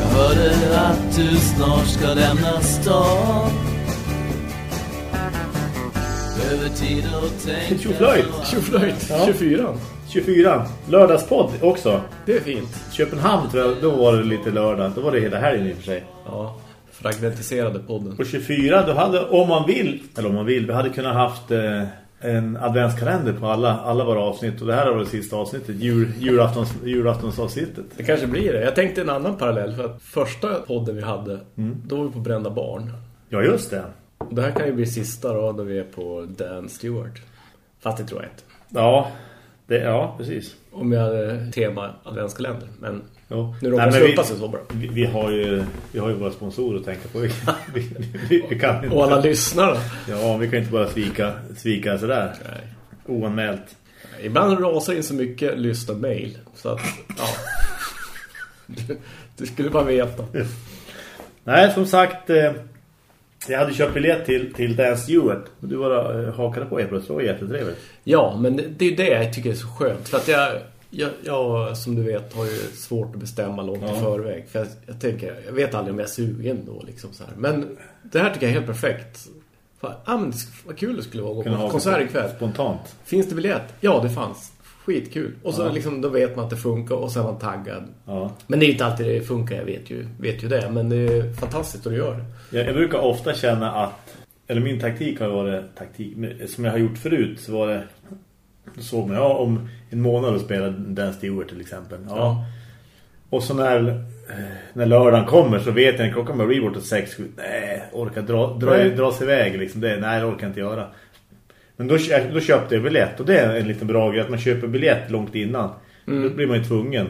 Jag hörde att du snart ska lämna stan Över tid och tänka Tjoflöjt. Tjoflöjt, Ja. 24. 24. Lördagspodd också. Det är fint. Köpenhamn tror jag, då var det lite lördag. Då var det hela helgen i och för sig. Ja, fragmentiserade podden. På 24, då hade, om man vill, eller om man vill, vi hade kunnat haft eh, en adventskalender på alla, alla våra avsnitt. Och det här var det sista avsnittet, jul, julaftons, julaftonsavsnittet. Det kanske blir det. Jag tänkte en annan parallell för att första podden vi hade, då var vi på Brända Barn. Ja, just det. Det här kan ju bli sista då, då vi är på Dan Stewart. Fast det tror jag inte. Ja, det, ja precis. Om jag hade tema adventskalender. Men Jo. nu råkar slumpa vi- sig så bra. Vi, vi, har ju, vi har ju våra sponsorer att tänka på. Vi, vi, vi, kan inte, Och alla lyssnare. ja, vi kan inte bara svika, svika sådär. Nej. Oanmält. Ibland rasar in så mycket lyssna-mail. Så att, ja. Du, du skulle bara veta. Nej, som sagt, eh, jag hade köpt biljett till, till Dan Stewart. Du bara eh, hakade på plötsligt. Det var jättetrevligt. Ja, men det är det jag tycker är så skönt. För att jag, jag, jag som du vet, har ju svårt att bestämma långt Ja. i förväg. För jag, jag tänker, jag vet aldrig om jag är sugen då. Liksom så här. Men det här tycker jag är helt perfekt. Fan, ah, men vad kul det skulle vara att gå på konsert på ikväll. Spontant. Finns det biljett? Ja, det fanns. Skitkul. Och så Ja. liksom, då vet man att det funkar och sen är man taggad. Ja. Men det är inte alltid det funkar, jag vet ju, vet ju det. Men det är fantastiskt att du gör det. Jag, jag brukar ofta känna att, eller min taktik har varit taktik, som jag har gjort förut så var det, såg man, ja om en månad spelade Dan Stewart till exempel. Ja. Ja. Och så när, eh, när lördagen kommer så vet jag när klockan börjar bort till sex, sju, nej, orkar dra, dra, Nej. dra sig iväg liksom. Det, nej, det orkar jag inte göra. Men då, då köpte jag biljett och det är en liten bra grej att man köper biljett långt innan. Då blir man ju tvungen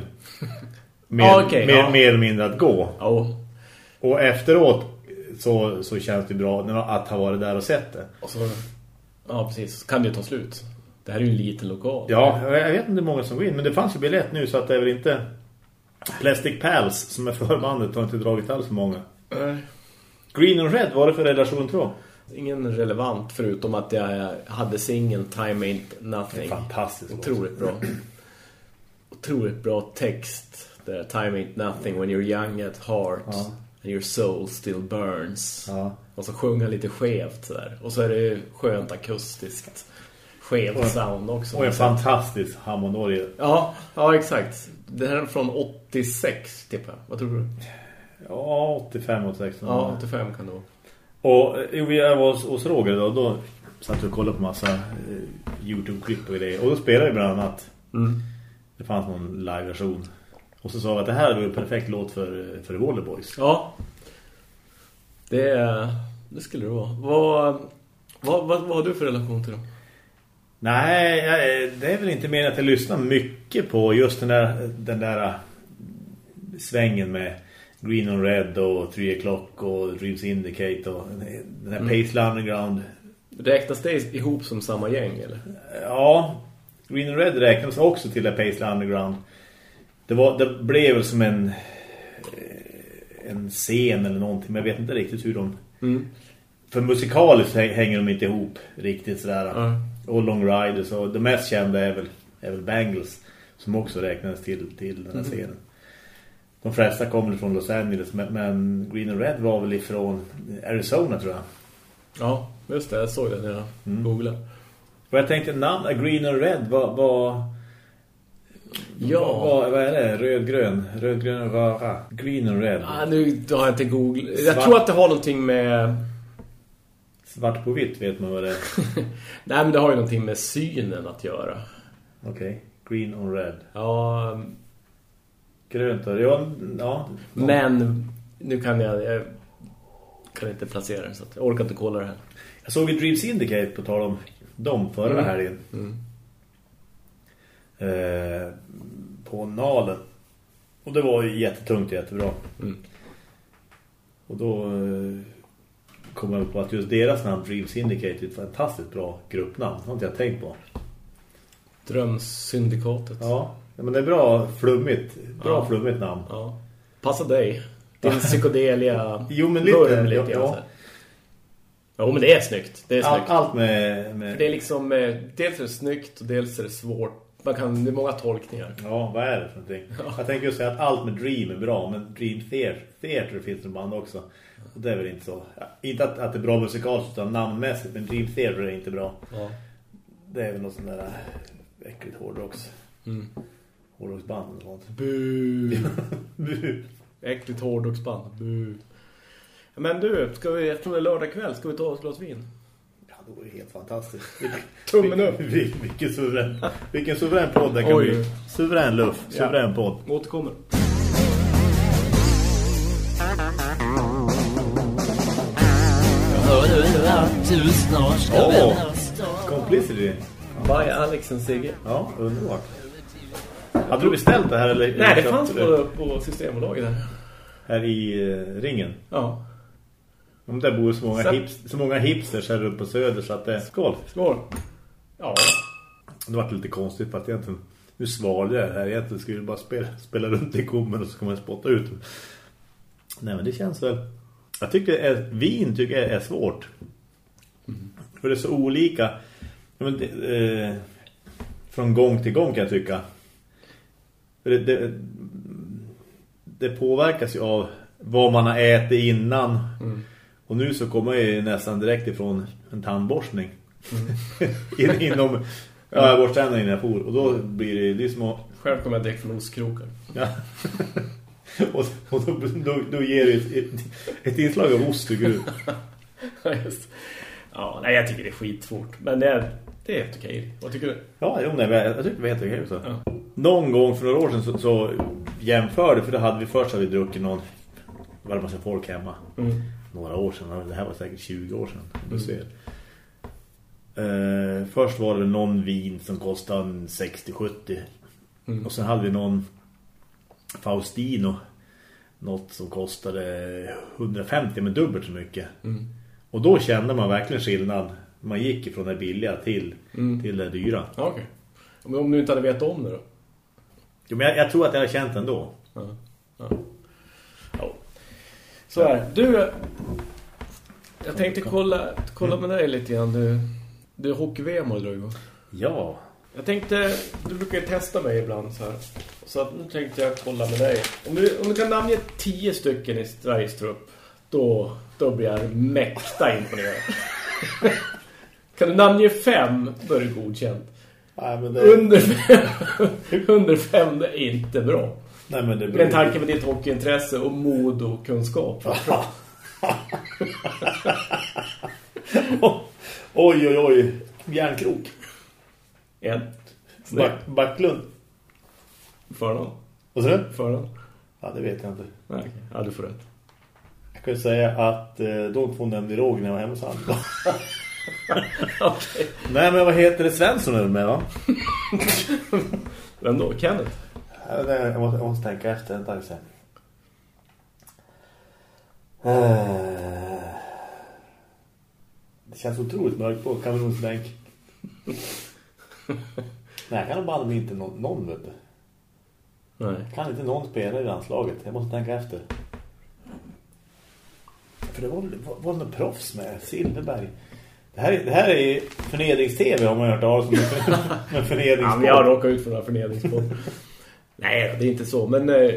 mer, Ja, okej, mer, ja. mer eller mindre att gå. Ja, Och efteråt så, så känns det bra att ha varit där och sett det. och så... Ja, precis. Kan det ta slut. Det här är ju en liten lokal. Ja, jag vet inte hur många som går in, men det fanns ju biljett nu så att det är väl inte Plastic Pals som är förbandet har inte dragit alls för många. Nej. Green and Red, vad är det för relation tror jag? Ingen relevant förutom att jag hade singeln Time Ain't Nothing. Fantastiskt. Otroligt bra. Otroligt bra text. Där Time Ain't Nothing when you're young at heart. Ja. And your soul still burns. Ja. Och så sjunger lite skevt där. Och så är det skönt akustiskt. Skevt Och- sound också. Och en fantastisk harmonorgel. Ja, ja, exakt. Det här är från 86, tippar jag. Vad tror du? Ja, 85 och 16. Ja, 85 kan det vara. Och eh, jag var hos, hos Roger då, då satt vi och kollade på massa eh, Youtube-klipp och grejer. Och då spelade vi bland annat Mm. det fanns någon live-version. Och så sa vi att det här var en perfekt låt för, för The Waller Boys. Ja. Det, det skulle det vara. Vad, vad, vad, vad har du för relation till dem? Nej, jag- det är väl inte mer att jag lyssnar mycket på just den där, den där äh, svängen med Green on Red och Three O'Clock och Dreams Indicate och den här Paisley Underground. Räknas det ihop som samma gäng, eller? Ja, Green on Red räknas också till det Paisley Underground. Det, var, det blev väl som en eh, en scen eller någonting, men jag vet inte riktigt hur de... Mm. För musikaliskt hä- hänger de inte ihop riktigt sådär. Ja. Och Long Riders och de mest kända är väl, är väl Bangles som också räknas till, till den här scenen. De flesta kommer från Los Angeles men, men Green and Red var väl ifrån Arizona tror jag. Ja, just det. Jag såg det när jag googlade. Och jag tänkte namn Green and Red vad vad Ja. vad, vad är det? Röd-grön, röd-grön röra. Green and Red. Ah, nu har jag inte googlat. Jag tror att det har någonting med... Svart på vitt vet man vad det är. Nej, men det har ju någonting med synen att göra. Okej. Green and Red. Ja, Grönt och ja, ja. men nu kan jag... Jag kan inte placera det så att jag orkar inte kolla det här. Jag såg ju Dreams Indicate på tal om dem förra Mm. helgen. Mm. Eh, på Nalen. Och det var ju jättetungt, jättebra. Mm. Och då eh, kom jag på att just deras namn, Dreams Syndicate, är ett fantastiskt bra gruppnamn. Det har inte jag tänkt på. Drömsyndikatet. Ja, men det är bra flummigt. Bra Ja. flummigt namn. Ja. Passa dig. Din psykodelia. Jo, men lite, vurm lite ja, grann ja. så här. Jo, men det är snyggt. Det är Allt, snyggt. allt med... med För det är liksom, eh, dels är det snyggt och dels är det svårt man kan, det är många tolkningar. Ja, vad är det för någonting? Jag tänker ju säga att allt med Dream är bra, men Dream Theater, Theater finns det band också. Det är väl inte så. Ja, inte att, att det är bra musikaliskt utan namnmässigt, men Dream Theater är inte bra. Ja. Det är väl något sånt där äh, äckligt hårdrocks. Mm. Hårdrocksband och sånt. Bu. Bu. Äckligt hårdrocksband. Bu. Men du, ska vi, eftersom det är lördag kväll, ska vi ta oss glas vin? Ja, det ju helt fantastiskt. Tummen upp. Vil- Vilken suverän, vilken suverän podd det kan Oj. bli. Suverän luft, Ja. suverän podd. Återkommer. Du snart ska lämnas då? Complicity. By Alex and Sigge. Ja, underbart. Hade du beställt det här eller? Nej, det fanns på, på Systembolaget där. Här i eh, ringen. Ja. Om där bor så många, Så- hips, så många hipsters här uppe på söder så att det... Skål! Skål. Ja. Det var lite konstigt för att egentligen... Nu svalde jag det här. Egentligen skulle bara spela, spela runt i kummen och så kommer jag spotta ut. Nej men det känns väl... Jag tycker är, vin tycker jag är svårt. För det är så olika. Men det, eh, från gång till gång kan jag tycka. För det, det, det påverkas ju av vad man har ätit innan. Och nu så kommer jag ju nästan direkt ifrån en tandborstning. In, inom... Ja, jag borstar tänderna innan jag for. Och då blir det, det är små... Själv kommer jag direkt från ostkrokar. Ja. och och då, då, då ger det ett, ett, ett inslag av ost tycker du. Ja, just. Ja, nej, jag tycker det är skitsvårt. Men det är, det är helt okej. Vad tycker du? Ja, jo, nej, jag, jag tycker det var helt okej så. Ja. Någon gång för några år sedan så, så jämförde, för då hade vi först hade vi druckit någon, var det massa folk hemma. Mm. Några år sedan, det här var säkert 20 år sedan. Du ser. Eh, först var det någon vin som kostade en 60-70. Mm. Och sen hade vi någon Faustino. Något som kostade 150 men dubbelt så mycket. Mm. Och då kände man verkligen skillnad. Man gick ifrån det billiga till, Mm. till det dyra. Ja, okej. Men om du inte hade vetat om det då? Jo, men jag, jag tror att jag har känt ändå. Ja. Ja. ja. Så här, du... Jag tänkte kolla, kolla med dig lite grann. Du, du är hockey-VM har du? Ja. Jag tänkte, du brukar ju testa mig ibland så här. Så att nu tänkte jag kolla med dig. Om du, om du kan namnge tio stycken i Sveriges trupp, då, då blir jag mäkta imponerad. kan du namnge fem, då är det godkänt. Nej, men det, Under fem, under fem det är inte bra. nej, men det Med en tanke med ditt hockeyintresse och mod och kunskap. oj, oj, oj. Järnkrok. En. Back, Backlund. Förnamn. Vad sa du? Förnamn. Ja, det vet jag inte. Nej. Ja, du får rätt. Jag kan säga att eh, de två nämnde Roger när jag var hemma hos han. Okej. Nej, men vad heter det? Svensson väl med, va? Vem då? Kenneth? Jag måste, jag måste tänka efter en tag sen. Eh, Det känns otroligt mörkt på kanonsbänk. Nej, jag kan bara inte någon, någon vet du. Nej. Kan inte någon spela i landslaget? Jag måste tänka efter. För det var, var, var proffs med Silverberg. Det här, är- det här är förnedrings-tv har man hört av som en Ja, förnedringspodd. men jag råkar ut för den här förnedringspodden. Nej, det är inte så. Men eh,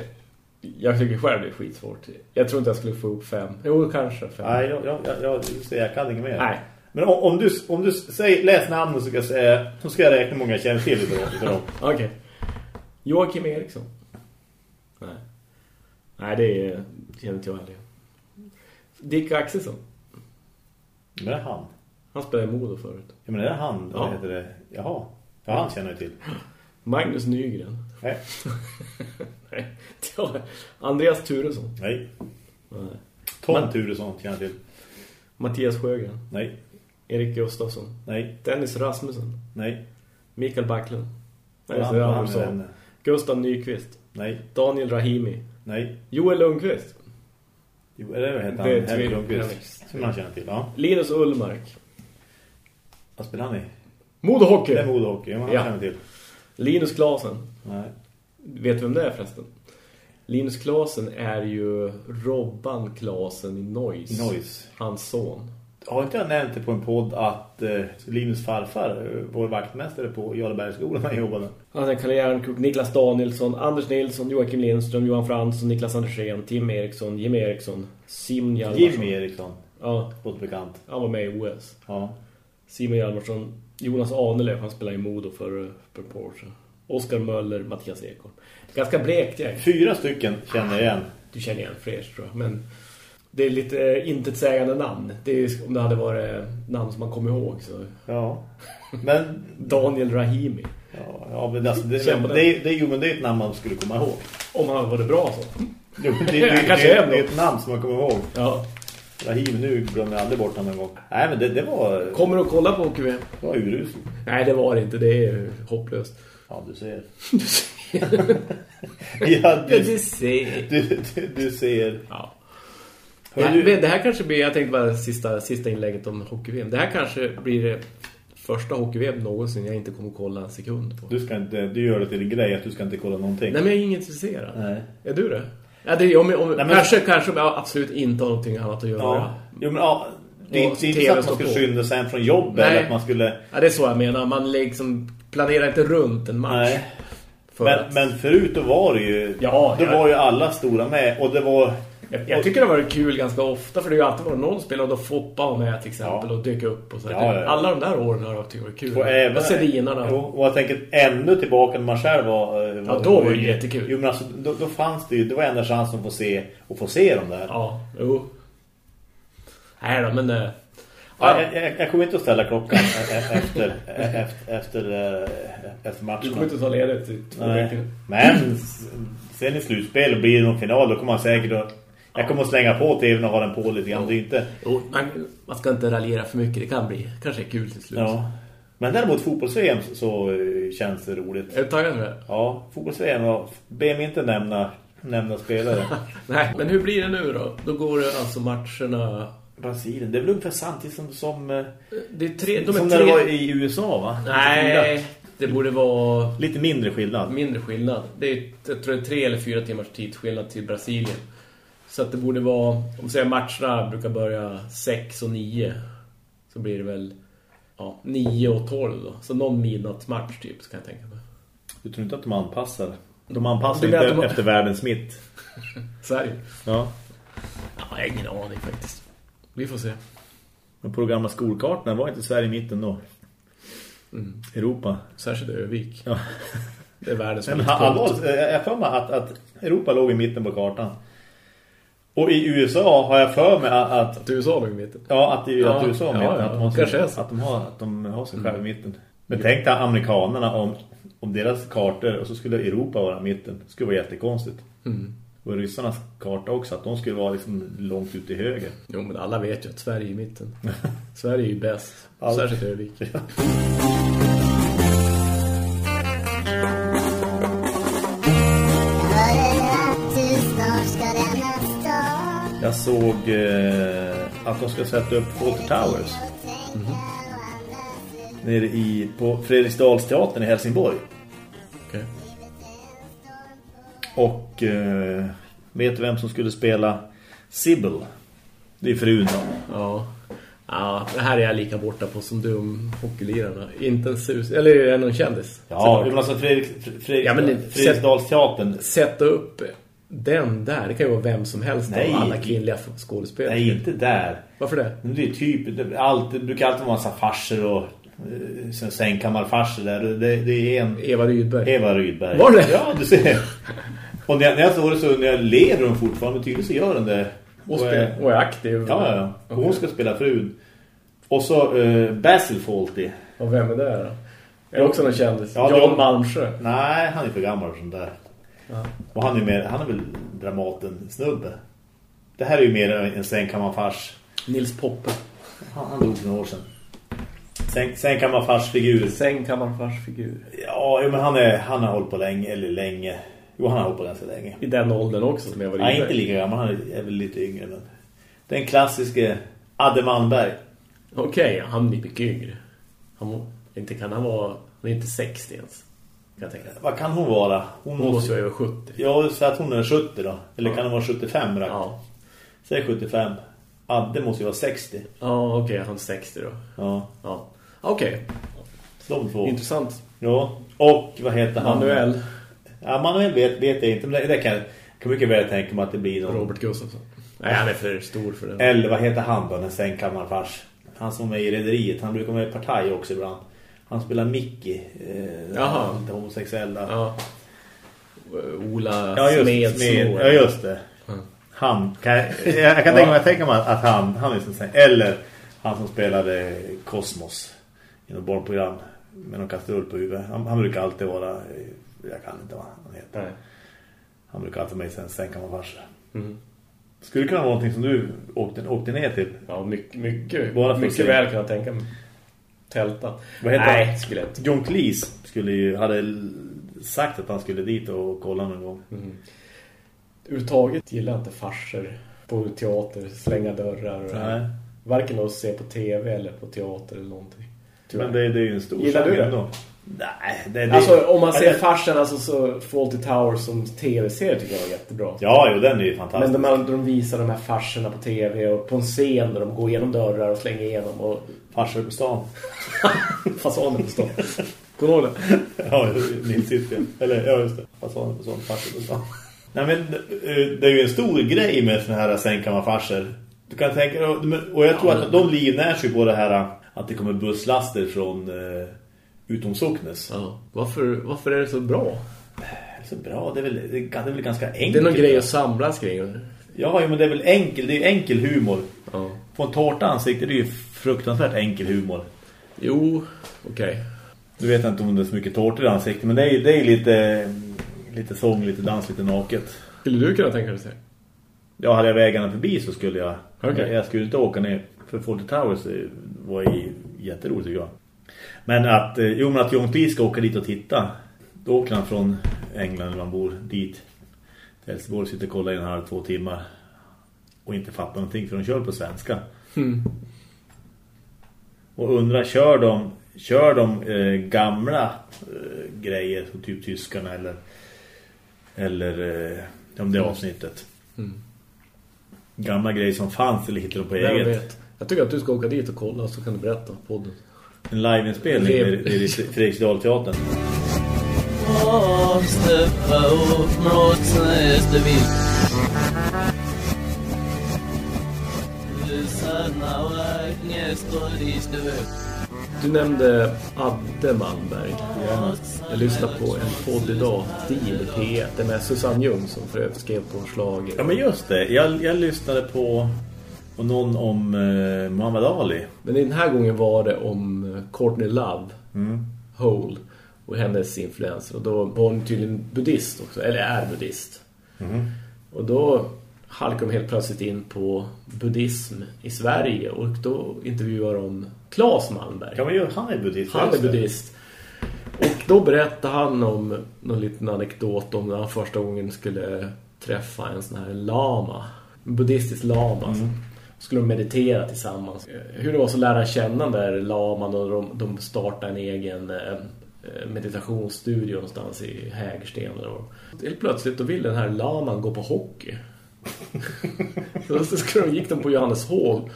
jag tycker själv det är skitsvårt. Jag tror inte jag skulle få upp fem. Jo, kanske fem. Nej, jag, jag, jag, jag, kan inget mer. Nej. Men om, om du, om du säger, läs namnen så ska jag säga, så ska jag räkna många känner till utav dem-. Okej. Joakim Eriksson. Nej. Nej, det är, känner inte jag heller. Dick Axelsson. Men det är han. Han spelade Modo förut. Ja, men det är han. Ja. Heter det? Jaha. Ja, han känner jag till. Magnus Nygren. Nej. Nej. Andreas Turesson. Nej. Nej. Tom Men- Turesson känner jag till. Mattias Sjögren. Nej. Erik Gustafsson. Nej. Dennis Rasmussen. Nej. Mikael Backlund. Nej, Han- han han Gustav Nyqvist. Nej. Daniel Rahimi. Nej. Joel Lundqvist. Jo, det vad heter han? Henrik Lundqvist. Som man känner till, ja. Linus Ullmark. Vad spelar han i? Modo Hockey. Det är men han Ja. känner till. Linus Klasen. Nej. Vet du vem det är förresten? Linus Klasen är ju Robban Klasen i Noise. Noise. Hans son. Har inte jag nämnt det på en podd att eh, Linus farfar eh, var vaktmästare på Jarlbergsskolan när han jobbade? Han hade Kalle Järnkrok, Niklas Danielsson, Anders Nilsson, Joakim Lindström, Johan Fransson, Niklas Andersén, Tim Eriksson, Jim Eriksson, Simon Hjalmarsson. Jimmy Eriksson, Ja, både bekant. han var med i OS. Ja. Simon Hjalmarsson, Jonas Ahnelöf, han spelade i Modo för, för Porsche. Oskar Möller, Mattias Ekholm. Ganska blekt gäng. Fyra stycken känner jag igen. Du känner igen fler tror jag, men det är lite eh, intetsägande namn. Det är om det hade varit namn som man kommer ihåg så. Ja. Men, Daniel Rahimi. ja, ja men alltså, det, på det, det, det, jo, men det är ett namn man skulle komma ihåg. Om han hade varit bra så. Jo, men det, det, det, Kanske det, är ett namn som man kommer ihåg. Ja. Rahim, nu glömmer jag aldrig bort honom en gång. Nej, men det, det var, Kommer du att kolla på OQV? det var uruselt. Nej, det var det inte. Det är hopplöst. Ja, du ser. Du ser. Ja, du, du ser. du, du, du ser. Ja. Men det här kanske blir, jag tänkte bara sista, sista inlägget om hockey-VM. Det här kanske blir det första hockey-VM någonsin jag inte kommer att kolla en sekund på. Du, ska inte, du gör det till en grej att du ska inte kolla någonting. Nej, men jag är inget intresserad. Nej. Är du det? Ja, det är, om, om, Nej, men- kanske, kanske om jag absolut inte har någonting annat att göra. Ja. Jo, men ja, det är inte, så att man skulle skynda sig hem från jobbet Nej. eller att man skulle... Ja, det är så jag menar. Man liksom planerar inte runt en match. Nej. För Men, att, men förut då var det ju... Ja, då ja. var ju alla stora med. Och det var... jag, jag tycker det har varit kul ganska ofta. För det har ju alltid varit någon spelare då Foppa var med till exempel Ja. och dyka upp. Och så. Ja, ja. Alla de där åren har jag tyckt varit kul. Och även, och Sedinarna. Jo, Och jag tänker ännu tillbaka när man själv var... eh, Ja, då var det jättekul. Jo, men alltså, då, då fanns det ju... Det var enda chansen att få se, att få se dem där. Ja, jo. Nej då, men... eh, Ja, Ja, jag, jag, jag kommer inte att ställa klockan e- e- efter, e- efter, efter, eh, efter matchen. du kommer inte ta ledigt i två veckor. Men sen i slutspel och blir det någon final då kommer man säkert att, jag kommer att slänga på tvn och ha den på lite grann. Det är inte, Jo, man, man ska inte raljera för mycket. Det kan bli kanske kul till slut. ja. Men däremot fotbolls-VM så, eh, känns det roligt. Är du taggad för det? Ja, fotbolls-VM och be mig inte nämna, nämna spelare. Nej, men hur blir det nu då? Då går det alltså matcherna... Brasilien, det är väl ungefär samtidigt som, som, eh, Det är tre... De är som tre... när det var i USA va? Nej, det borde vara Lite mindre skillnad. mindre skillnad. Det är, jag tror det är tre eller fyra timmars tidsskillnad till Brasilien. Så att det borde vara... Om säger matcherna brukar börja 6 och 9. Så blir det väl ja, 9 och 12 då. Så någon midnattsmatch typ, så kan jag tänka mig. Du tror inte att de anpassar? De anpassar inte de- efter världens mitt. Sverige? Ja. Ja, jag har ingen aning faktiskt. Vi får se. Men på de gamla skolkartorna var inte Sverige i mitten då? Mm. Europa. Särskilt Övik. Ja. Det är världens Men mittpunkt. allvarligt, jag för mig att, att Europa låg i mitten på kartan. Och i USA har jag för mig att, att USA låg i mitten. ja, att, det, Ja, att USA har ja, mitten, ja, att, de har kanske är sin, så. att de har att de har sig själv i mitten. Men tänk dig amerikanerna om, om deras kartor och så skulle Europa vara i mitten. Det skulle vara jättekonstigt. Mm. Och ryssarnas karta också, att de skulle vara liksom långt ut till höger. Jo, men alla vet ju att Sverige är i mitten. Sverige är ju bäst. All- Särskilt Övik. Såg eh, att de ska sätta upp Fawlty Towers. Nere i, på Fredriksdalsteatern i Helsingborg. Okej. Och eh, vet du vem som skulle spela Sybil? Det är frun då. Ja. Ja, det här är jag lika borta på som du om hockeylirarna. Inte en sus. Eller är det någon kändis? Ja, men alltså Fredrik, Fredrik, Ja, men Fredriksdalsteatern. Sätta upp den där. Det kan ju vara vem som helst Nej. av alla kvinnliga skådespelare. Nej, inte där. Varför det? Det är typ, allt, det brukar alltid vara en massa farser och eh, sen sängkammarfarser där. Det, det är en... Eva Rydberg. Eva Rydberg. Var det? Ja, du ser. Och när jag, när jag såg det så när jag lever hon fortfarande tydligt så gör den det. Och, spel, och är aktiv. Ja, ja. Och hon ska spela frun. Och så eh, Basil Fawlty. Och vem är det då? Är det också någon kändis? Ja, det- Malmsjö. Nej, han är för gammal och sånt där. Ja. Och han är, mer, han är väl Dramaten snubbe. Det här är ju mer en sängkammarfars. Nils Poppe. Han, han dog för några år sedan. Säng, sängkammarfars figur. Sängkammarfarsfigur. Ja, men han, är, han har hållit på länge, eller länge. Jo, han har hållit på ganska länge. I den åldern också som Eva Rydberg. Nej, inte lika gammal, han är, är väl lite yngre. Men... Den klassiske Adde Malmberg. Okej, han blir mycket yngre. Han inte kan han vara... Han är inte 60 ens. Kan jag tänka. Vad kan hon vara? Hon, Hon måste ju vara över 70. Ja, så att hon är 70 då. Eller Ja. kan hon vara 75 då? Ja. Säg 75. Adde måste ju vara 60. Ja, okej, han är 60 då. Ja. Ja. Okej, De två. intressant. Ja. Och vad heter han? Manuel Ja, Manuel vet, vet jag inte. Men det, det kan, kan mycket väl tänka mig att det blir någon... Robert Gustafsson. Nej, han är för stor för det. Eller vad heter han då, den sängkammarfars? Han som är i rederiet. Han brukar vara i partaj också ibland. Han spelar Mickey. Eh, Jaha. Lite homosexuell där. Ja. Ola Ja, just, Smedsmo. Smed, ja, just det. Mm. Han, kan, jag, jag kan tänka mig, tänka mig att han, han är som säng. Eller han som spelade Kosmos i något barnprogram med någon kastrull på huvudet. Han, han brukar alltid vara, jag kan inte vad han heter. Nej. Han brukar alltid med sig en sängkammarfars. Mm. Skulle det kunna vara någonting som du åkte, åkte ner till? Ja, mycket, mycket, Bara mycket se. väl kan jag tänka mig. Tälta. Vad heter Nej, han? inte. John Cleese skulle ju, hade sagt att han skulle dit och kolla någon gång. Mm. Överhuvudtaget gillar inte farser på teater, slänga dörrar. och- Nej. Varken att se på tv eller på teater eller någonting. Tyvärr. Men det, det är ju en stor Gillar du det? ändå. Nej, det, det, Alltså om man ser farsen alltså, så Fawlty Towers som tv-serie tycker jag var jättebra. Ja, jo, den är ju fantastisk. Men de, de visar de här farserna på tv och på en scen där de går igenom dörrar och slänger igenom och Farsor på stan. fasanen på stan. Kommer du ihåg det? Ja, Nils City. Eller, ja just det. Fasaner på stan, farsor på stan. Nej, men eh, det är ju en stor grej med såna här sängkammarfarser. Du kan tänka, och jag tror att de livnärs ju på det här att det kommer busslaster från eh, utom Socknes. Ja. Varför, varför är det så bra? Det är så bra, det är väl, det är väl ganska enkelt. Det är någon grej att samlas kring. Ja, men det är väl enkel, det är enkel humor. Ja. På en tårta ansikte, det är ju fruktansvärt enkel humor. Jo, okej. Du vet inte om det är så mycket tårtor i ansiktet, men det är, det är lite, lite sång, lite dans, lite naket. Skulle du kunna tänka dig det? Ja, hade jag vägarna förbi så skulle jag... Okej. Jag skulle inte åka ner för Fawlty Towers var ju jätteroligt tycker jag. Men att, eh, jo, men att John Cleese ska åka dit och titta. Då åker han från England när man bor dit. Till Helsingborg sitter och kollar i en halv, två timmar. Och inte fattar någonting för de kör på svenska. Mm. Och undrar, kör de, kör de eh, gamla eh, grejer som typ tyskarna eller eller eh, om det avsnittet. Mm. Gamla grejer som fanns eller hittar de på eget. vet? Jag tycker att du ska åka dit och kolla så kan du berätta på podden. En liveinspelning i, Fredriksdalteatern. Steppa upp mot nästa vill. Du nämnde Adde Malmberg. Jag lyssnade på en podd idag, Stil P1, det med Susanne Ljung som för övrigt skrev på slager. Ja men just det, jag, jag lyssnade på, på någon om eh, Muhammad Ali. Men den här gången var det om eh, Courtney Love, Mm. Hole, och hennes influenser. Och då var hon tydligen buddhist också, eller är buddhist. Mm. Och då halkade de helt plötsligt in på buddhism i Sverige. Och då intervjuar de Claes Malmberg. Ja men han är buddhist. Han är buddhist. Och då berättade han om någon liten anekdot om när han första gången skulle träffa en sån här lama. En buddhistisk lama. Mm. Skulle de meditera tillsammans. Hur det var så lära känna den där laman och de, de startade en egen eh, meditationsstudio någonstans i Hägersten. Helt plötsligt då vill den här laman gå på hockey. så gick de på Johanneshov.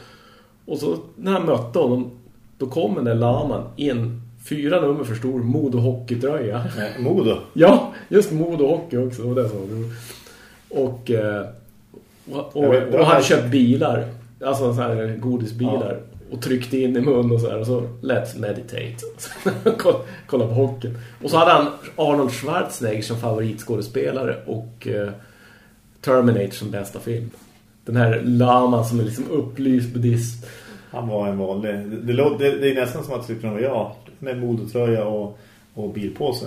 Och så när han mötte honom då kom den där laman i en fyra nummer för stor Modo hockeytröja. Modo. Ja, just Modo hockey också. Och, det så. och, eh, och, och, vet, och han köpt bilar. Alltså så här godisbilar. Och tryckte in i mun och så här. Och så let's meditate. kolla, kolla på hockeyn. Och så hade han Arnold Schwarzenegger som favoritskådespelare. Och eh, Terminator som bästa film. Den här laman som är liksom upplyst buddhist. Han var en vanlig. Det, det, det, är nästan som att kunna vara jag. Med modotröja och, och bilpåse.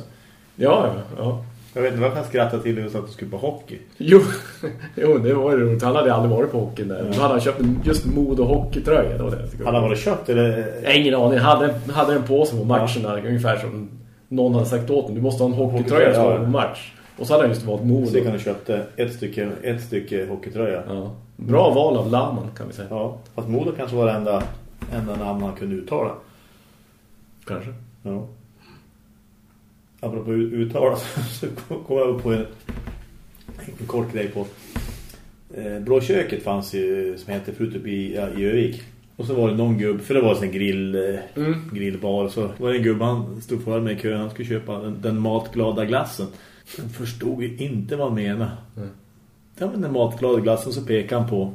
Ja, ja, ja. Jag vet inte varför han skrattade till just att du skulle på hockey. Jo, jo, det var ju roligt. Han hade aldrig varit på hockeyn där. Då hade han köpt en just Modo hockeytröja. Det var det. tycker. Han varit köpt eller? Jag ingen aning. Hade, hade den på sig på matcherna. Ungefär som någon hade sagt åt honom. Du måste ha en hockeytröja Hockeytröja, som ja. var på match. Och så hade han just valt Modo. Så kan du köpte ett stycke, ett stycke hockeytröja. Ja. Bra val av Laman kan vi säga. Ja, fast Modo kanske var det enda, enda namn han kunde uttala. Kanske. Ja. Apropå ut- uttala så kom jag upp på en, en kort grej på eh, Blå köket fanns ju som hette förut uppe i, ja, i Övik. Och så var det någon gubb, för det var en grill, eh, Mm. grillbar. Så var det en gubb, han stod för mig i kön, han skulle köpa den, den matglada glassen. Han förstod ju inte vad han menade. Mm. Ja, men den matglada glassen så pekade han på,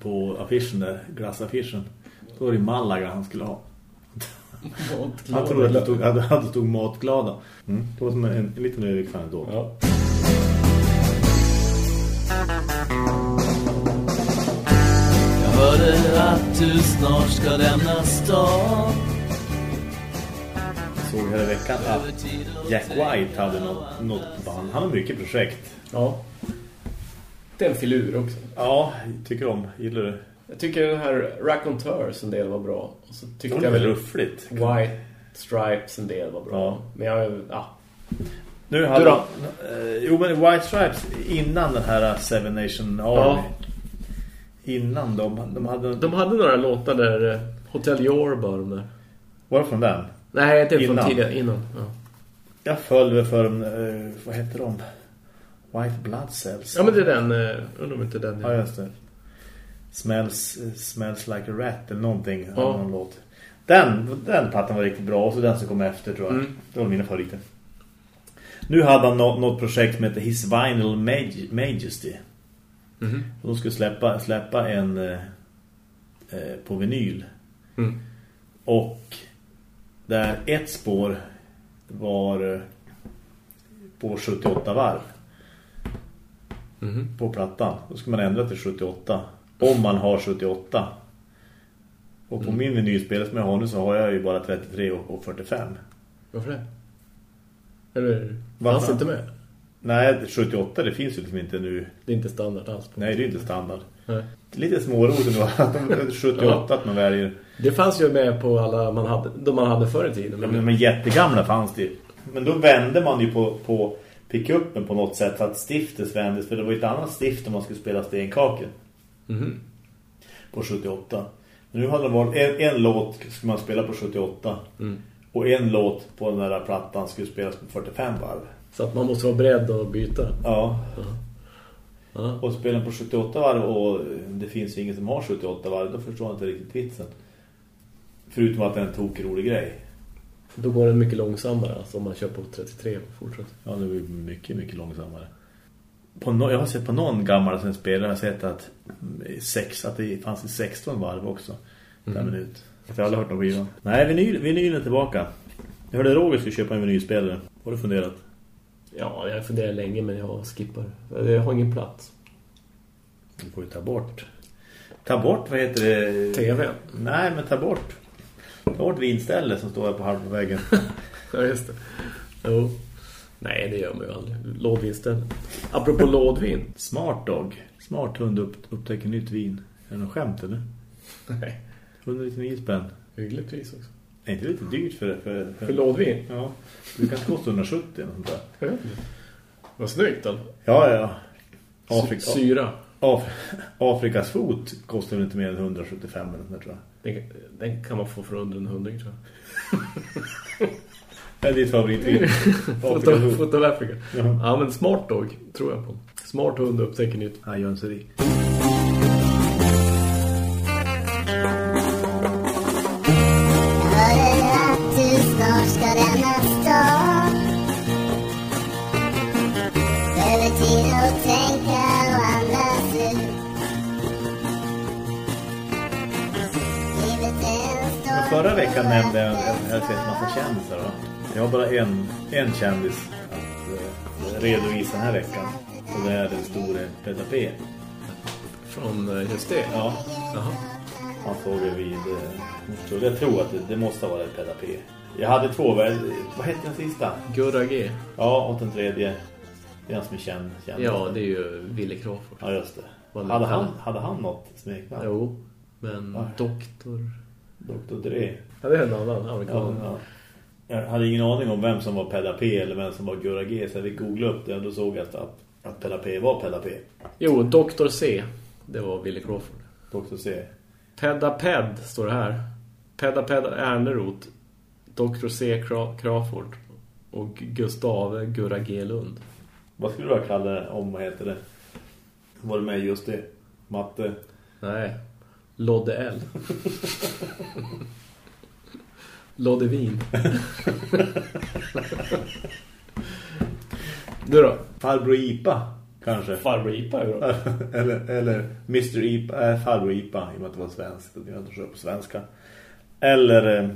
på affischen där, glassaffischen. Då var det Malaga han skulle ha. Han trodde att det stod, att det stod matglada. Mm. Det var som en, en liten Övik-fan då. Ja. Jag hörde att du snart ska lämna stan såg här i veckan att Jack White hade något, något band. Han har mycket projekt. ja. Det är en filur också. Ja, tycker om. Gillar du? Jag tycker den här Raconteurs en del var bra. Och så tyckte jag väl ruffligt. White Stripes en del var bra. Ja. Men jag, ja. Nu hade, då? Eh, jo, men White Stripes innan den här Seven Nation Army. Innan de, de hade... De hade några låtar där eh, Hotel Yorba de där. var det från den? Nej, det är från Innan. tidigare innan. Ja. Jag föll väl för eh, vad heter de? White Blood Cells. ja, men det är den. eh, Undrar om inte den. Ja, just det. Smells, eh, smells like a rat eller någonting. Ja. Någon låt. Den, den plattan var riktigt bra. Och så den som kom efter tror jag. Mm. Det var mina favoriter. Nu hade han något, något projekt som heter His Vinyl Maj- Majesty. Mhm. Och de skulle släppa, släppa en eh, eh, på vinyl. Mm. Och där ett spår var eh, på 78 varv Mhm. på plattan. Då ska man ändra till 78. Om man har 78. Och på Mm. min vinylspelare som jag har nu så har jag ju bara 33 och och 45. Varför det? Eller fanns inte med? Nej, 78 det finns ju liksom inte nu. Det är inte standard alls. Nej, det är inte standard. Nej. Lite småroligt ändå att de 78 att man väljer. Det fanns ju med på alla man hade, de man hade förr i tiden. Ja, Men, men de jättegamla fanns det ju. Men då vände man ju på, på pickuppen på något sätt så att stiftet vändes. För det var ju ett annat stift om man skulle spela stenkaken Mhm. på 78. Men nu hade det varit en, en låt skulle man spela på 78. Mm. Och en låt på den där plattan skulle spelas på 45 varv. Så att man måste vara beredd att byta. Ja. Ja. Och spelar på 78 varv och det finns ingen som har 78 varv, då förstår jag inte riktigt vitsen. Förutom att det är en tokig rolig grej. Då går den mycket långsammare alltså, om man kör på 33 och fortsätter. Ja, det blir mycket, mycket långsammare. På no jag har sett på någon gammal som spelare, jag har sett att, sex, att det fanns i 16 varv också. Per Mm. minut. Jag har aldrig hört någon skivan. Nej, vinyl, vinyl är tillbaka. Jag hörde Roger skulle köpa en vinylspelare. Har du funderat? Ja, jag funderar länge men jag skippar. Jag har ingen plats. Du får ju ta bort. Ta bort, vad heter det? TV. Nej, men ta bort. Ta bort vinställe som står här på halva väggen. Ja, just det. Jo. Nej, det gör man ju aldrig. Lådvinställ. Apropå lådvin. Smart dog. Smart hund upp, upptäcker nytt vin. Är det något skämt eller? Nej. 199 spänn. Hyggligt pris också. Är inte lite dyrt för, för, för... För lådvin? Ja. Det kan kosta 170 eller sånt där. Vad snyggt då. Ja, ja. Afrika, Syra. Af, Afrikas fot kostar väl inte mer än 175 eller sånt tror jag. Den, den kan man få för under en hundring tror jag. Det är ditt favoritvin. Foto of Africa. Ja. Ja, men smart dog tror jag på. Smart hund upptäcker nytt. Ja, jönseri. Kändisar. Va? Jag har bara en, en kändis att eh, redovisa den här veckan. Och det är den store Peter P. Från eh, just det. Ja, Jaha. han såg det vid... eh, Jag tror att det, det måste ha varit Peter P. Jag hade två, vad vad hette den sista? Gurra G. Ja, och den tredje. Det är han som är känd. känd. Ja, det är ju Ville Crawford. Ja, just det. Hade han, kallar- hade han något smeknamn? Jo, men Ja. doktor... Dr. Dre. Ja, det är en annan Ja, amerikan. ja. Jag hade ingen aning om vem som var Pedda P eller vem som var Gurra G. Så jag fick googla upp det och då såg jag att, att Pedda P var Pedda P. Jo, doktor C. Det var Ville Crawford. Dr. C. Pedda Ped står det här. Pedda Ped Erneroth. Dr. C. Cra- Crawford. Och Gustav Gurra G. Lund. Vad skulle du ha kallat om, vad heter det? Var det med just det? Matte? Nej. Lodde L. Lodde Vin. du då? Farbror Ipa, kanske? Farbror Ipa bra. eller, eller Mr. Ipa, äh, Farbror Ipa, i och med att det var svenskt. Det är inte på svenska. Eller eh,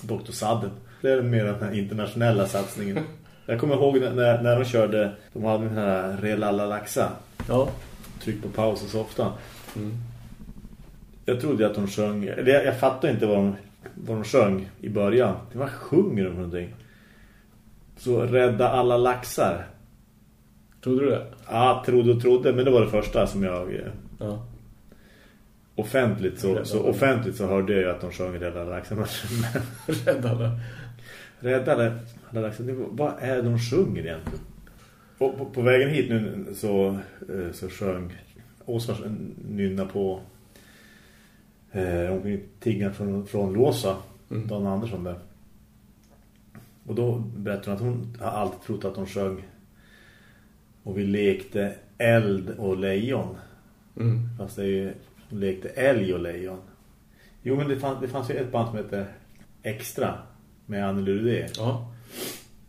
Dr. Sadden. Det är mer den här internationella satsningen. Jag kommer ihåg när, när de körde, de hade den här Relalla Laxa. Ja. Tryck på paus så ofta. Mm. Jag trodde att de sjöng, eller jag, jag fattade inte vad de, vad de sjöng i början. Det var sjunger de för någonting? Så rädda alla laxar. Trodde du det? Ja, trodde och trodde, men det var det första som jag... eh, Ja. Offentligt så, Rädda så, offentligt så hörde jag ju att de sjöng Rädda alla laxar. Rädda alla. Rädda alla laxar, var, vad är det de sjunger egentligen? Och på, på vägen hit nu så, eh, så sjöng Åsvars nynna på eh, om tiggan från, från Låsa, Mm. Dan Andersson där. Och då berättade hon att hon har alltid trott att de sjöng och vi lekte eld och lejon. Mm. Fast det är ju, de lekte älg och lejon. Jo, men det fanns, det fanns ju ett band som hette Extra med Anne Lurudé. Ja.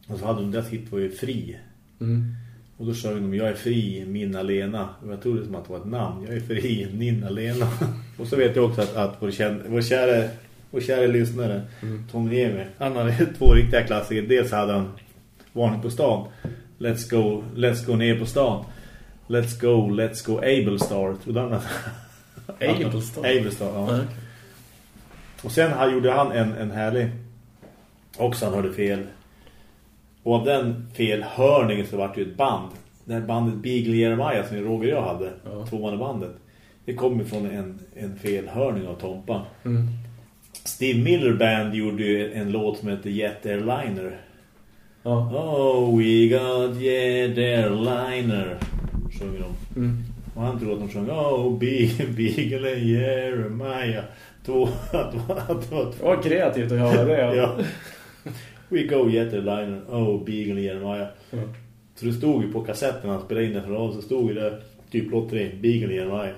Och så hade de, deras hit var ju Fri. Mm. Och då sjöng de Jag är fri, min Lena. Och jag trodde som att det var ett namn. Jag är fri, Nina Lena. och så vet jag också att, att vår, kär, vår, kära, vår kära lyssnare, Tom Niemi, han hade två riktiga klassiker. Dels hade han Varning på stan. Let's go, let's go ner på stan. Let's go, let's go Ablestar. Trodde han att... Ablestar? Ablestar, ja. Ja. Och sen här gjorde han en, en härlig också han hörde fel. Och av den felhörningen så var det ju ett band. Det här bandet Beagle Jeremiah som Roger och jag hade, Ja. tvåande bandet. Det kom från en, en felhörning av Tompa. Mm. Steve Miller Band gjorde ju en låt som heter Jet Airliner. Ja. Oh, we got Jet Airliner. Sjunger de. Mm. Och han trodde att de sjöng Oh, Be- Beagle Jeremiah. Två, att, att, att, Det var kreativt att höra det. Ja. We go Jet Airliner. Oh, Beagle Jeremiah. Mm. Så det stod ju på kassetten han spelade in det från oss. Så stod ju det typ lotteri. Beagle Jeremiah.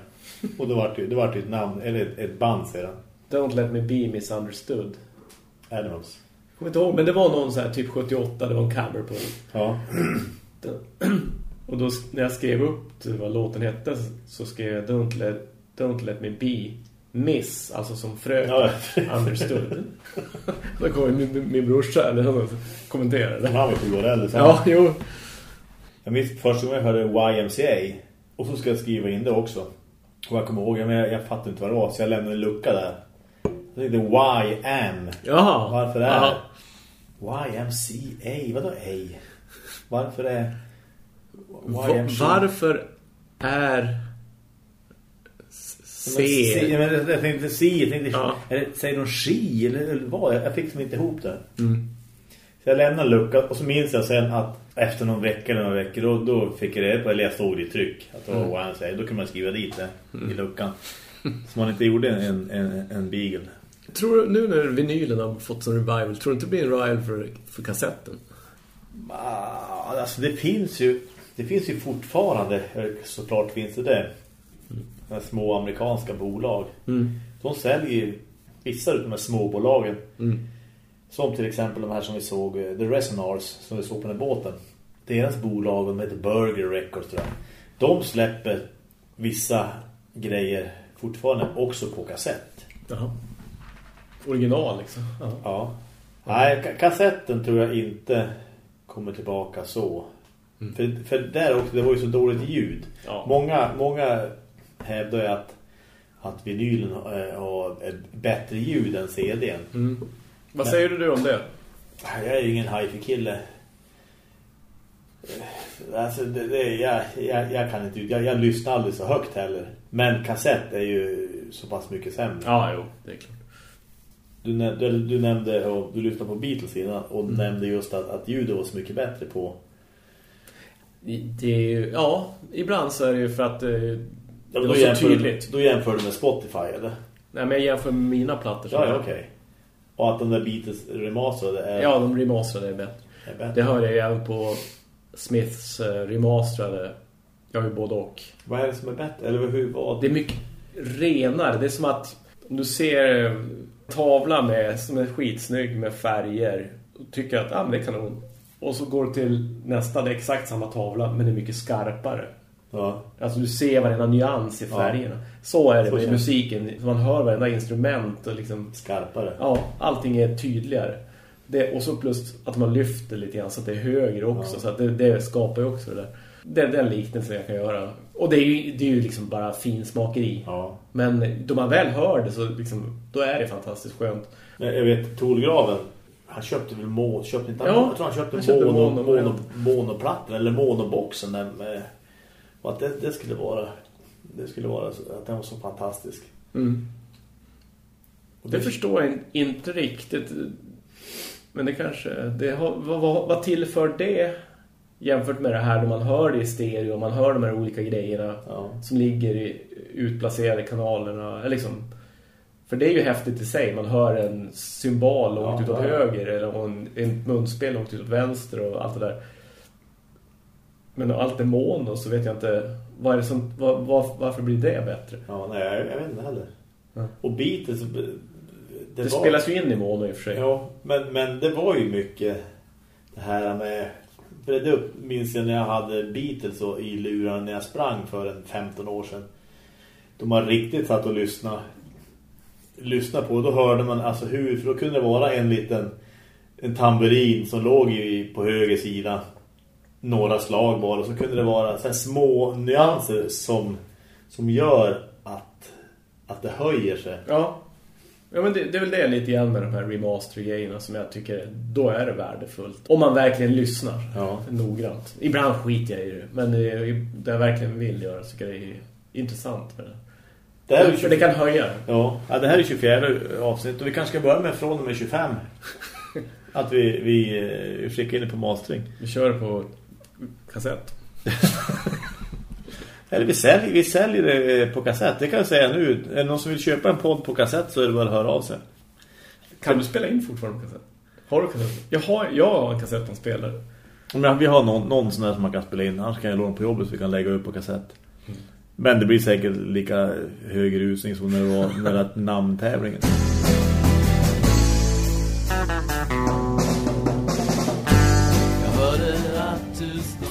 Och det var det, det var ett namn, eller ett, ett band sedan. Don't let me be misunderstood. Adams. Jag kommer inte ihåg, men det var någon så här typ 78, det var en cover på Ja. Och då när jag skrev upp vad låten hette så skrev jag Don't let, don't let me be miss, alltså som fröken Ja. understood. Då kom min, min brorsa eller någon kommenterade. Han var ju sju år äldre. så Ja, jo. Jag minns första gången jag hörde YMCA. Och så ska jag skriva in det också. Och jag kommer ihåg, men jag, jag fattade inte vad det var. Så jag lämnade en lucka där. Jag tänkte YM. Jaha. Varför är det? YMCA, vadå A? Varför är Va- Varför är C. Men jag, tänkte C, jag tänkte, Ja. eller, säger de ski eller, eller vad? Jag, jag fick som inte ihop det. Mm. Så jag lämnade en lucka och så minns jag sen att efter någon vecka eller några veckor då, då fick jag det på, eller jag det i tryck. Att det Mm. var YMCA. Då kunde man skriva dit det i luckan. Så man inte gjorde en, en, en beagle. Tror du nu när vinylen har fått en revival, tror du inte det blir en revival för, för kassetten? Alltså det finns ju det finns ju fortfarande såklart finns det det. De här små amerikanska bolag. Mm. De säljer ju vissa av de här småbolagen. Mm. Som till exempel de här som vi såg eh, The Resonars som vi såg på den båten. Deras bolag de heter Burger Records tror jag. De släpper vissa grejer fortfarande också på kassett. Jaha. Original liksom. Ja. Ja. Nej, ka- kassetten tror jag inte kommer tillbaka så. För, för där också, det var ju så dåligt ljud. Ja. Många, många hävdar ju att, att vinylen eh, har ett bättre ljud än CDn. Mm. Vad säger du om det? Jag är ju ingen hi-fi-kille. Alltså, det, det, jag, jag, jag kan inte jag, jag lyssnar aldrig så högt heller. Men kassett är ju så pass mycket sämre. Ja, jo, det är klart. Du, du, du nämnde, och du lyssnade på Beatles innan och nämnde just att, att ljudet var så mycket bättre på. Det är ju, ja, ibland så är det ju för att eh, det Ja, var så jämför tydligt. Då jämför du med Spotify, eller? Nej, men jag jämför med mina plattor. Ja, ja okej. Och att de där Beatles remasterade är, Ja, de remasterade är bättre. är bättre. Det hörde jag även på Smiths eh, remasterade Jag har ju både och. Vad är det som är bättre? Eller hur var Det är mycket renare. Det är som att om du ser tavlan med, som är skitsnygg med färger och tycker att ah, det är kanon. Och så går du till nästa, det är exakt samma tavla men det är mycket skarpare. Ja. Alltså du ser varenda nyans i färgerna. Så är det Så med känns- musiken. Man hör varenda instrument och liksom... Skarpare. Ja, allting är tydligare. Det, och så plus att man lyfter lite grann så att det är högre också. Så att det, det skapar ju också det där. Det är den liknelsen jag kan göra. Och det är ju, det är ju liksom bara finsmakeri. Ja. Men då man väl hör det så liksom, då är det fantastiskt skönt. Jag vet, Tolgraven, han köpte väl må, köpte inte han, Ja, jag tror han köpte, han köpte mono, mono- mono, monoplattan eller monoboxen där med, och att det, det skulle vara det skulle vara att den var så fantastisk. Och Det förstår jag inte riktigt. Men det kanske... Det har, vad, vad, vad tillför det jämfört med det här när man hör det i stereo och man hör de här olika grejerna Ja. som ligger i utplacerade kanalerna. Eller liksom, för det är ju häftigt i sig. Man hör en symbol långt Ja, utåt ja. höger eller en, en munspel långt utåt vänster och allt det där. Men allt är mono så vet jag inte vad är det som, vad, vad, varför blir det bättre? Ja, nej, jag, jag vet inte heller. Ja. Och Beatles det, Det, var, spelas ju in i mono i och för sig. Ja, men, men det var ju mycket det här med för det minns jag när jag hade Beatles i luren när jag sprang för en 15 år sedan. De har riktigt satt och lyssna lyssna på då hörde man alltså hur för då kunde det vara en liten en tamburin som låg i, på höger sida några slag bara och så kunde det vara så små nyanser som som gör att att det höjer sig. Ja, ja men det, det är väl det lite grann med de här remaster-grejerna som jag tycker, då är det värdefullt. Om man verkligen lyssnar Ja. noggrant. Ibland skiter jag i det, men det, det jag verkligen vill göra så tycker jag det är intressant med det. Det här är ju För det kan höja. Ja, ja, det här är 24 avsnitt och vi kanske ska börja med från och med 25. Att vi, vi, eh, vi skickar in det på mastering. Vi kör på kassett. Eller vi säljer, vi säljer det på kassett. Det kan jag säga nu. Är det någon som vill köpa en podd på kassett så är det bara att höra av sig. Kan du spela in fortfarande på kassett? Har du kassett? Jag har, jag har en kassettanspelare. Men vi har någon, någon sån där som man kan spela in. Annars kan jag låna på jobbet så vi kan lägga upp på kassett. Men det blir säkert lika hög rusning som när det var det var namntävlingen.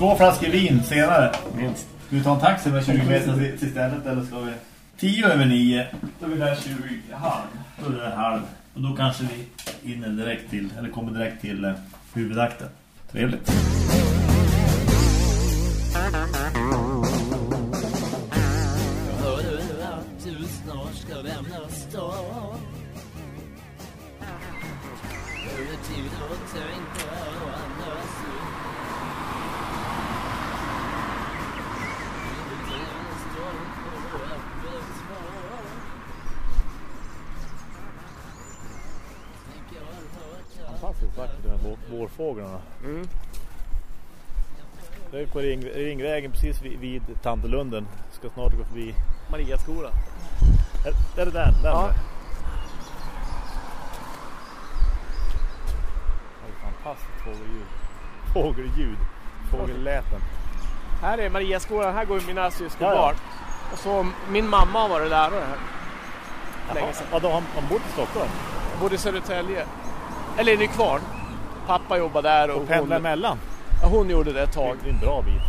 Två flaskor vin senare. Minst. Ska vi ta en taxi med 20 meter till- till stället eller ska vi... 10 över 9. Då är vi där 20 halv. Då är det halv. Och då kanske vi hinner direkt till, eller kommer direkt till eh, huvudakten. Trevligt. Jag hörde att du snart ska lämna stan Nu är det tid att tänka och andas ut Ingenting står på öppet svar Tänk jag har hört allt Fantastiskt vackert de vårfåglarna. Det är på ring, ringvägen precis vid, vid Tantelunden. Ska snart gå förbi. Maria skola. Är, är det där? där Ja. Det är fantastiskt fågelljud. Fågelljud. Fågelläten. Här är Maria skolan, här går ju mina syskonbarn. Ja, Och så min mamma har varit lärare här. Länge sedan. Vadå, han, han bodde i Stockholm? Bodde i Södertälje. Eller i Nykvarn. Pappa jobbade där och Och pendla hon, emellan? ja, hon gjorde det ett tag. Det är en bra bit.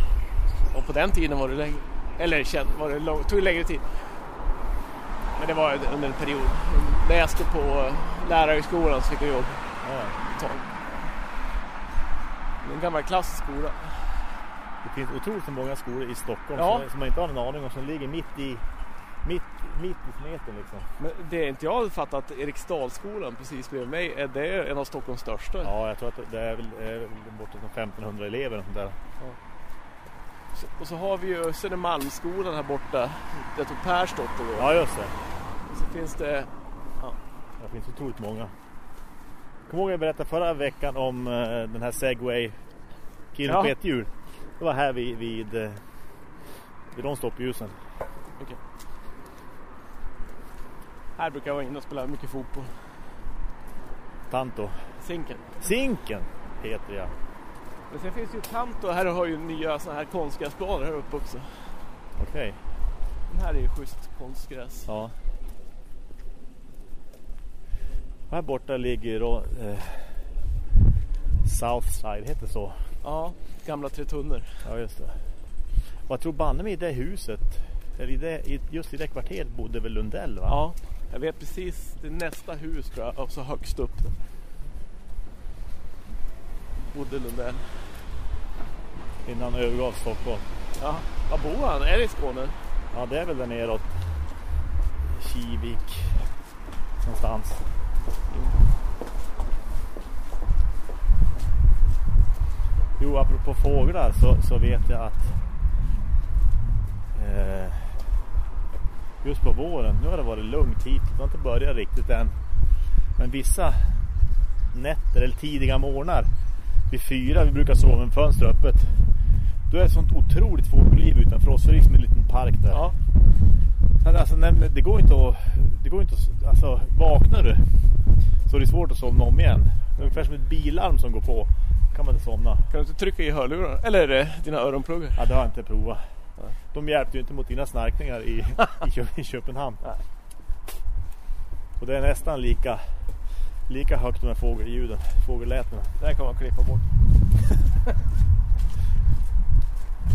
Och på den tiden var det längre. Eller var det lång, tog längre tid. Men det var under en period. Hon läste på eh, lärarhögskolan så fick jag jobb Ja. ett tag. En gammal klassisk skola. Det finns otroligt många skolor i Stockholm Ja. som, som man inte har en aning om som ligger mitt i mitt, mitt i smeten liksom. Men det inte jag fattat, Eriksdalsskolan precis bredvid mig, är det en av Stockholms största. Ja, jag tror att det är väl, är bortåt 1500 elever och sånt där. Och så har vi ju Södermalmsskolan här borta. Där tog Pers dotter då. Ja, just det. Och så finns det... Det finns otroligt många. Kommer ihåg jag berättade förra veckan om eh, den här Segway killen Ja. på ett hjul. Det var här vid, vid, eh, vid de stoppljusen. Här brukar jag vara inne och spela mycket fotboll. Tanto. Zinken. Zinken heter jag. Men sen finns ju Tanto. Här har ju nya såna här konstgräsplaner här uppe också. Okej. Den här är ju schysst konstgräs. Ja. Här borta ligger då eh, Southside, heter det så? Ja, gamla tre tunnor. Ja, just det. Och jag tror banne mig i det huset, eller i det, just i det kvarteret bodde väl Lundell va? Ja, jag vet precis. Det är nästa hus tror jag. Och så högst upp. Bodde Lundell. Innan han övergav Stockholm. Ja, var bor han? Är det i Skåne? Ja, det är väl där neråt Kivik någonstans. Jo, apropå fåglar så, så vet jag att eh, just på våren, nu har det varit lugnt hit, det har inte börjat riktigt än. Men vissa nätter eller tidiga morgnar vid fyra, vi brukar sova med fönster öppet. Då är det sånt otroligt fågelliv utanför oss, så det är liksom en liten park där. Ja. Så Alltså, det går inte att, det går inte att, alltså vaknar du så är det svårt att somna om igen. Det är ungefär som ett bilarm som går på. Kan man inte somna. Kan du inte trycka i hörlurar? Eller är det dina öronpluggar? Ja, det har jag inte provat. De hjälpte ju inte mot dina snarkningar i, i, Kö- i Köpenhamn. Nej. Och det är nästan lika, lika högt de här fågelljuden, fågellätena. Det här kan man klippa bort.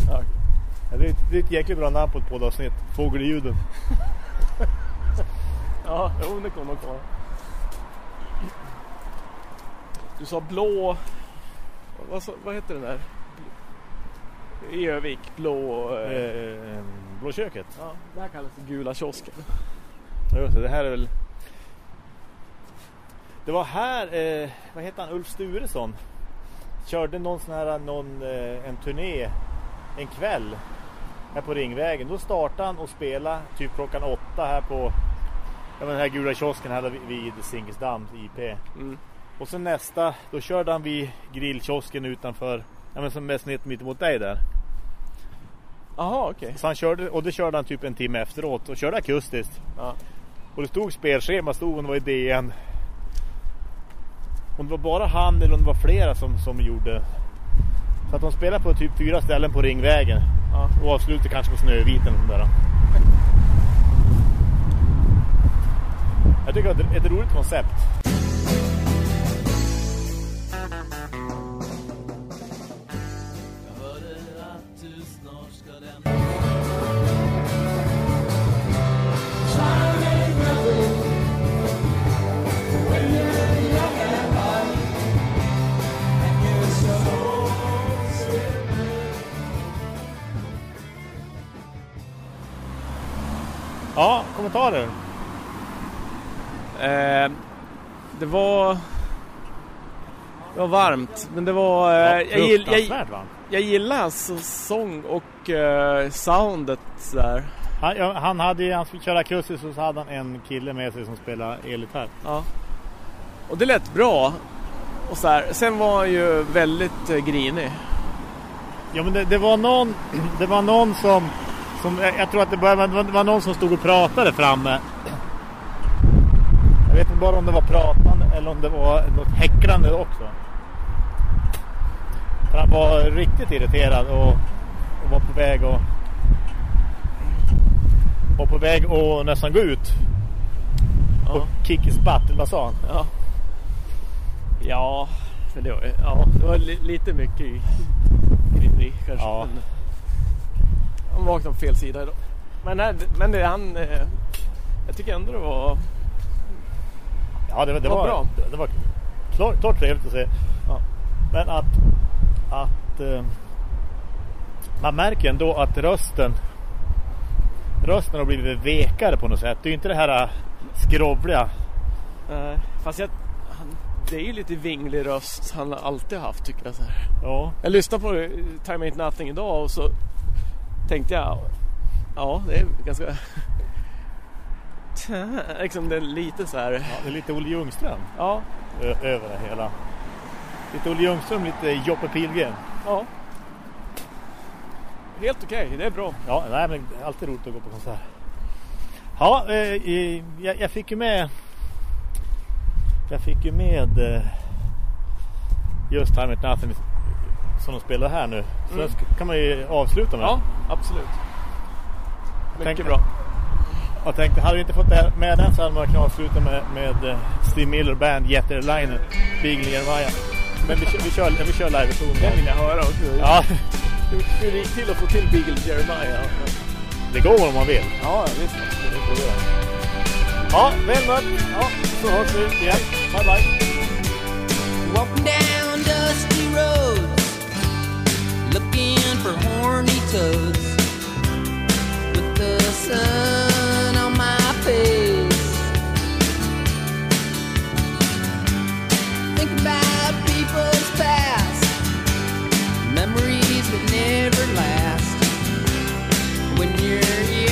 ja, det, är, ett- det är ett jäkligt bra namn på ett poddavsnitt. Fågelljuden. ja jo, det kommer nog komma. Du sa blå... Vad, vad heter den där? I Övik, blå... Eh, Eh, Blå köket. ja, det här kallas gula kiosken. Just det, det här är väl... Det var här, eh, vad heter han, Ulf Sturesson körde någon sån här, någon, eh, en turné en kväll här på Ringvägen. Då startade han och spelade typ klockan åtta här på ja, den här gula kiosken här vid- vid Zinkensdamm IP. Mm. Och sen nästa, då körde han vid grillkiosken utanför, ja men som mest mitt, mitt emot dig där. Jaha, okej. Så han körde, och det körde han typ en timme efteråt och körde akustiskt. Ja. Och det stod spelschema, stod om det var i DN. Om det var bara han eller om det var flera som, som gjorde. Så att de spelade på typ fyra ställen på Ringvägen. Ja. Och avslutade kanske på Snöviten. och Där. Jag tycker att det är ett roligt koncept. Kommentarer. Eh, det var... Det var varmt, men det var... Eh, Ja, jag, gill, jag, jag gillar alltså sång och eh, soundet där. Han, ja, han hade ju- han skulle köra akustiskt och så hade han en kille med sig som spelade elgitarr. Ja. Och det lät bra. Och så här. Sen var han ju väldigt eh, grinig. Ja men det, det var någon Det var någon som, som jag, tror att det, började, det var- någon som stod och pratade framme Jag vet inte bara om det var pratande eller om det var något häcklande också För han var riktigt irriterad och, och var på väg och Var på väg att nästan gå ut Ja. Och kick his butt, vad sa han? Ja. Ja, men det var, ja, det var li, lite mycket i grineri kanske. Ja. Han vaknade på fel sida idag. Men, nej, men det, han... Eh, jag tycker ändå det var... Ja, det, var- det Vad var bra. Det, det var klart, klart trevligt att se. Ja. Men att, att eh, man märker ändå att rösten rösten har blivit vekare på något sätt. Det är ju inte det här eh, skrovliga. Eh, fast jag, han, det är ju lite vinglig röst han har alltid haft tycker jag. Så här. Ja, Jag lyssnade på eh, Time Ain't Nothing idag och så tänkte jag... Ja, det är ganska... liksom det är lite så här... ja, det är lite Olle Ljungström Ja, ö- över det hela. Lite Olle Ljungström, lite Joppe Pilgrim. ja. Helt okej, det är bra. Ja, nej men alltid roligt att gå på konsert. Ja, eh, jag, jag fick ju med Jag fick ju med eh, Just Time It Nothing som de spelar här nu. Så Mm. den kan man ju avsluta med. Ja, absolut. Mycket Tänkte- bra. Jag tänkte, hade vi inte fått det här med den så hade man kunnat avsluta med, med eh, Steve Miller Band, Jätterliner, Beagle Jeremiah. Men vi kör, vi kör, vi kör live-versionen. Den vill jag höra också. Ja, Hur, hur det gick till att få till Beagle Jeremiah. det går om man vill. Ja, visst. Ja, väl mött. Ja, så hörs vi igen. Bye bye. Walking down dusty roads, looking for horny toads with the sun on my face. Think about people's past, memories that never last when you're young.